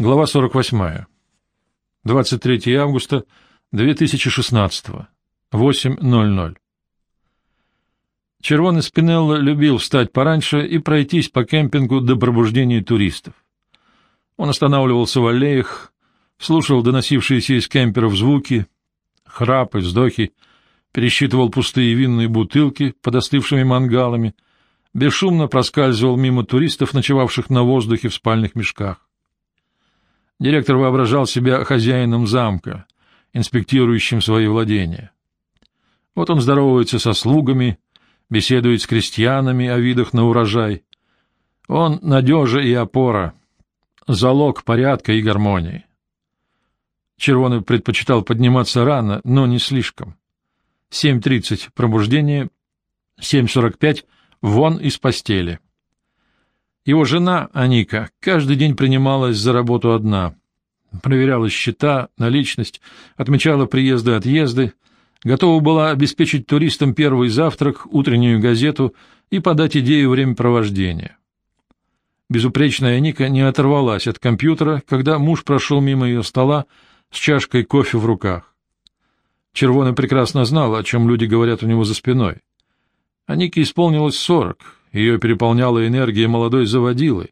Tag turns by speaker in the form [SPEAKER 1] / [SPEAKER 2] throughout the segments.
[SPEAKER 1] Глава 48. 23 августа 2016. 8.00. Червоный Спинелло любил встать пораньше и пройтись по кемпингу до пробуждения туристов. Он останавливался в аллеях, слушал доносившиеся из кемперов звуки, храп и вздохи, пересчитывал пустые винные бутылки под остывшими мангалами, бесшумно проскальзывал мимо туристов, ночевавших на воздухе в спальных мешках. Директор воображал себя хозяином замка, инспектирующим свои владения. Вот он здоровается со слугами, беседует с крестьянами о видах на урожай. Он надежа и опора, залог порядка и гармонии. Червоный предпочитал подниматься рано, но не слишком. 7.30 — пробуждение, 7.45 — вон из постели. Его жена, Аника, каждый день принималась за работу одна. Проверяла счета, наличность, отмечала приезды-отъезды, готова была обеспечить туристам первый завтрак, утреннюю газету и подать идею времяпровождения. Безупречная Аника не оторвалась от компьютера, когда муж прошел мимо ее стола с чашкой кофе в руках. Червоный прекрасно знал, о чем люди говорят у него за спиной. Анике исполнилось сорок, ее переполняла энергия молодой заводилы.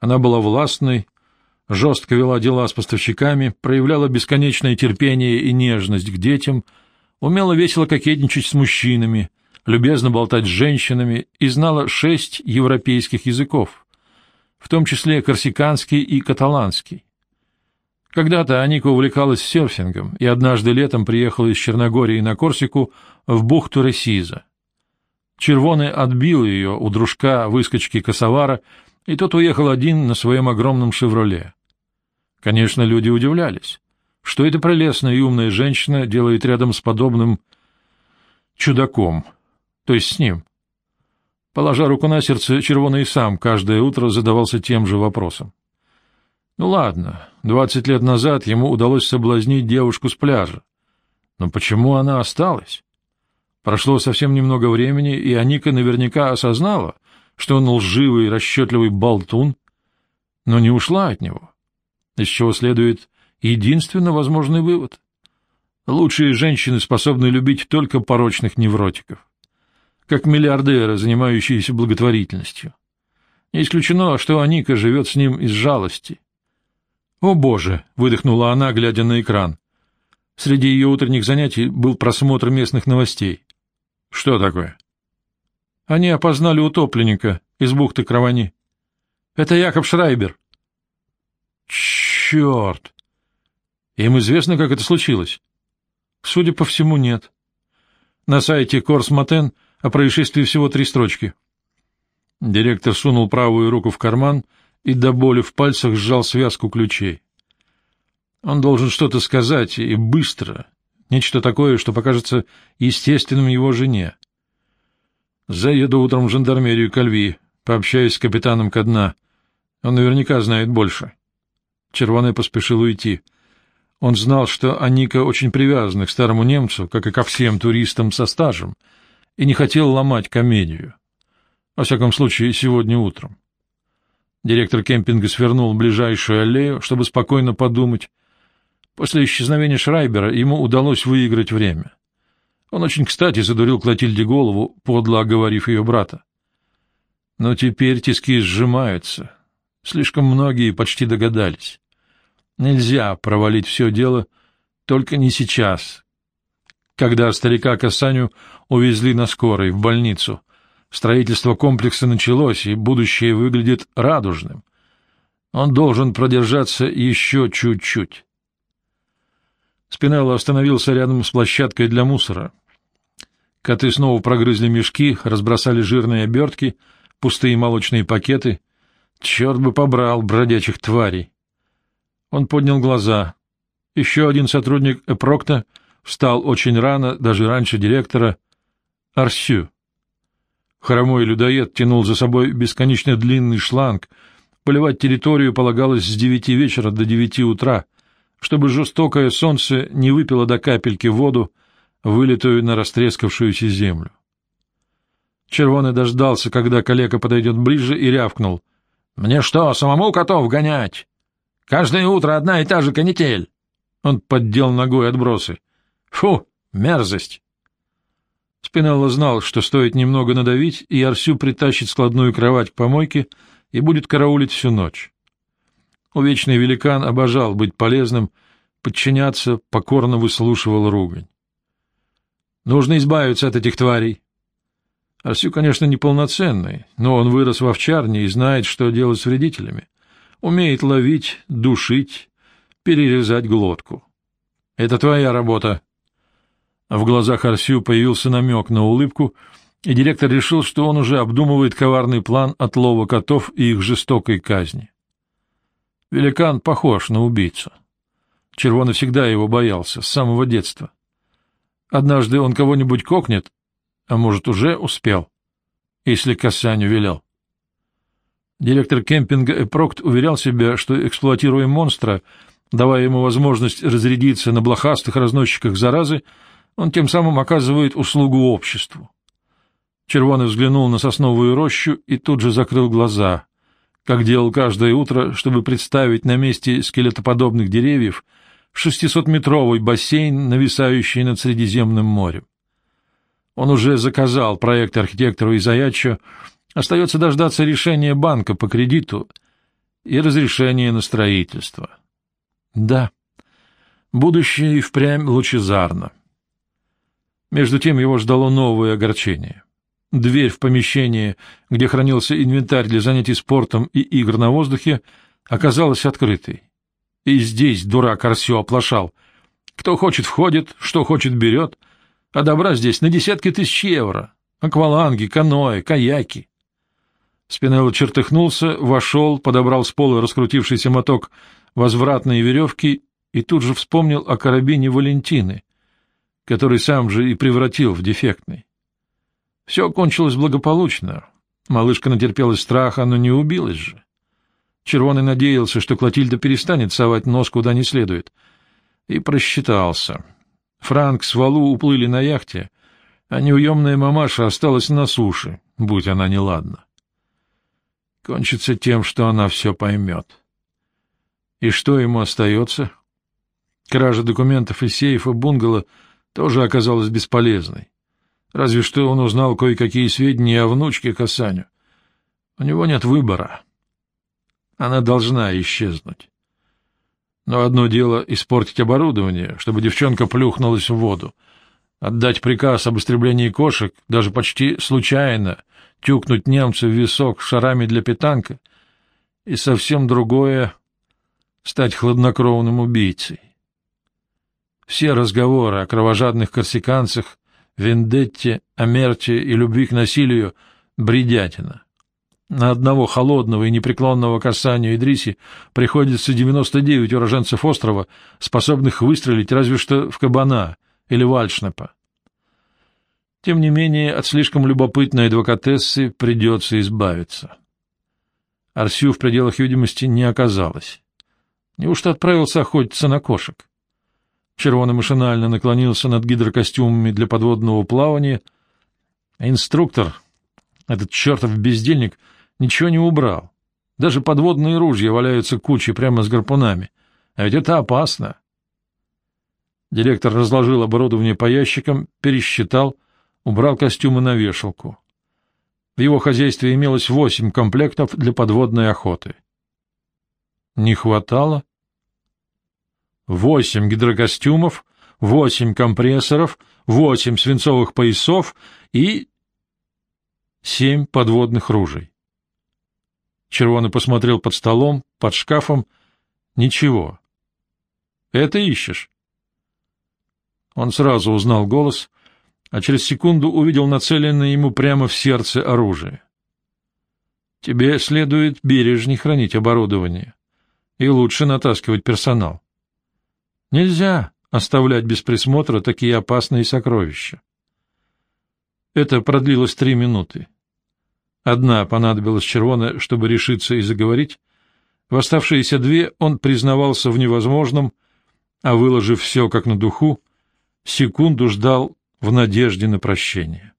[SPEAKER 1] Она была властной, жестко вела дела с поставщиками, проявляла бесконечное терпение и нежность к детям, умела весело кокетничать с мужчинами, любезно болтать с женщинами и знала шесть европейских языков, в том числе корсиканский и каталанский. Когда-то Аника увлекалась серфингом и однажды летом приехала из Черногории на Корсику в бухту Ресиза. Червоный отбил ее у дружка выскочки косовара, и тот уехал один на своем огромном «Шевроле». Конечно, люди удивлялись, что эта прелестная и умная женщина делает рядом с подобным чудаком, то есть с ним. Положа руку на сердце, Червоный сам каждое утро задавался тем же вопросом. Ну ладно, двадцать лет назад ему удалось соблазнить девушку с пляжа. Но почему она осталась? Прошло совсем немного времени, и Аника наверняка осознала, что он лживый, расчетливый болтун, но не ушла от него, из чего следует единственно возможный вывод. Лучшие женщины способны любить только порочных невротиков, как миллиардеры, занимающиеся благотворительностью. Не исключено, что Аника живет с ним из жалости. «О, Боже!» — выдохнула она, глядя на экран. Среди ее утренних занятий был просмотр местных новостей. Что такое? Они опознали утопленника из бухты Кровани. Это Якоб Шрайбер. Черт! Им известно, как это случилось? Судя по всему, нет. На сайте Корс-Матен о происшествии всего три строчки. Директор сунул правую руку в карман и до боли в пальцах сжал связку ключей. Он должен что-то сказать, и быстро, Нечто такое, что покажется естественным его жене. Заеду утром в жандармерию Кальви, пообщаюсь с капитаном ко дна. Он наверняка знает больше. Червоный поспешил уйти. Он знал, что Аника очень привязана к старому немцу, как и ко всем туристам со стажем, и не хотел ломать комедию. Во всяком случае, сегодня утром. Директор кемпинга свернул в ближайшую аллею, чтобы спокойно подумать, После исчезновения Шрайбера ему удалось выиграть время. Он очень кстати задурил Клотильде голову, подло оговорив ее брата. Но теперь тиски сжимаются. Слишком многие почти догадались. Нельзя провалить все дело, только не сейчас. Когда старика Касаню увезли на скорой в больницу, строительство комплекса началось, и будущее выглядит радужным. Он должен продержаться еще чуть-чуть. Спинелло остановился рядом с площадкой для мусора. Коты снова прогрызли мешки, разбросали жирные обертки, пустые молочные пакеты. Черт бы побрал бродячих тварей! Он поднял глаза. Еще один сотрудник Эпрокта встал очень рано, даже раньше директора. Арсю. Хромой людоед тянул за собой бесконечно длинный шланг. Поливать территорию полагалось с девяти вечера до девяти утра — чтобы жестокое солнце не выпило до капельки воду, вылитую на растрескавшуюся землю. Червоный дождался, когда коллега подойдет ближе, и рявкнул. — Мне что, самому котов гонять? Каждое утро одна и та же канитель. Он поддел ногой отбросы. Фу, мерзость. Спинелло знал, что стоит немного надавить, и Арсю притащит складную кровать к помойке и будет караулить всю ночь. Увечный великан обожал быть полезным, подчиняться, покорно выслушивал ругань. Нужно избавиться от этих тварей. Арсю, конечно, неполноценный, но он вырос в овчарне и знает, что делать с вредителями умеет ловить, душить, перерезать глотку. Это твоя работа. В глазах Арсю появился намек на улыбку, и директор решил, что он уже обдумывает коварный план отлова котов и их жестокой казни. Великан похож на убийцу. Червоный всегда его боялся, с самого детства. Однажды он кого-нибудь кокнет, а может, уже успел, если Касаню велел. Директор кемпинга Эпрокт уверял себя, что, эксплуатируя монстра, давая ему возможность разрядиться на блохастых разносчиках заразы, он тем самым оказывает услугу обществу. Червоный взглянул на сосновую рощу и тут же закрыл глаза, как делал каждое утро, чтобы представить на месте скелетоподобных деревьев шестисотметровый бассейн, нависающий над Средиземным морем. Он уже заказал проект архитектору Изаячо, Остается дождаться решения банка по кредиту и разрешения на строительство. Да, будущее и впрямь лучезарно. Между тем его ждало новое огорчение. Дверь в помещение, где хранился инвентарь для занятий спортом и игр на воздухе, оказалась открытой. И здесь дурак Арсё оплошал. Кто хочет — входит, что хочет — берет, а добра здесь на десятки тысяч евро. Акваланги, каноэ, каяки. Спинелло чертыхнулся, вошел, подобрал с пола раскрутившийся моток возвратной веревки и тут же вспомнил о карабине Валентины, который сам же и превратил в дефектный. Все кончилось благополучно. Малышка натерпелась страха, но не убилась же. Червоный надеялся, что Клотильда перестанет совать нос куда не следует. И просчитался. Франк с Валу уплыли на яхте, а неуемная мамаша осталась на суше, будь она неладна кончится тем, что она все поймет. И что ему остается? Кража документов из сейфа бунгало тоже оказалась бесполезной. Разве что он узнал кое-какие сведения о внучке Касаню. У него нет выбора. Она должна исчезнуть. Но одно дело — испортить оборудование, чтобы девчонка плюхнулась в воду. Отдать приказ об истреблении кошек, даже почти случайно, тюкнуть немца в висок шарами для питанка, и совсем другое — стать хладнокровным убийцей. Все разговоры о кровожадных корсиканцах, вендетте, омерте и любви к насилию — бредятина. На одного холодного и непреклонного касания Идриси приходится 99 уроженцев острова, способных выстрелить разве что в кабана или вальшнепа. Тем не менее, от слишком любопытной адвокатессы придется избавиться. Арсю в пределах видимости не оказалось. Неужто отправился охотиться на кошек? Червоный машинально наклонился над гидрокостюмами для подводного плавания, а инструктор, этот чертов бездельник, ничего не убрал. Даже подводные ружья валяются кучей прямо с гарпунами. А ведь это опасно. Директор разложил оборудование по ящикам, пересчитал — убрал костюмы на вешалку. В его хозяйстве имелось восемь комплектов для подводной охоты. Не хватало? Восемь гидрокостюмов, восемь компрессоров, восемь свинцовых поясов и семь подводных ружей. Червоный посмотрел под столом, под шкафом. Ничего. Это ищешь? Он сразу узнал голос — а через секунду увидел нацеленное ему прямо в сердце оружие. Тебе следует бережней хранить оборудование и лучше натаскивать персонал. Нельзя оставлять без присмотра такие опасные сокровища. Это продлилось три минуты. Одна понадобилась червоная, чтобы решиться и заговорить. В оставшиеся две он признавался в невозможном, а, выложив все как на духу, секунду ждал в надежде на прощение.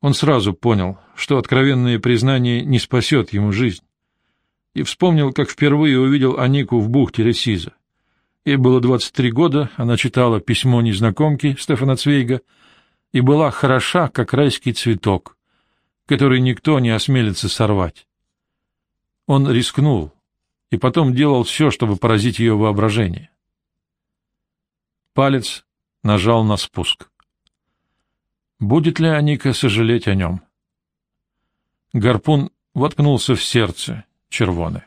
[SPEAKER 1] Он сразу понял, что откровенное признание не спасет ему жизнь. И вспомнил, как впервые увидел Анику в бухте Ресиза. Ей было 23 года, она читала письмо незнакомки Стефана Цвейга и была хороша, как райский цветок, который никто не осмелится сорвать. Он рискнул и потом делал все, чтобы поразить ее воображение. Палец нажал на спуск. Будет ли Аника сожалеть о нем? Гарпун воткнулся в сердце червоны.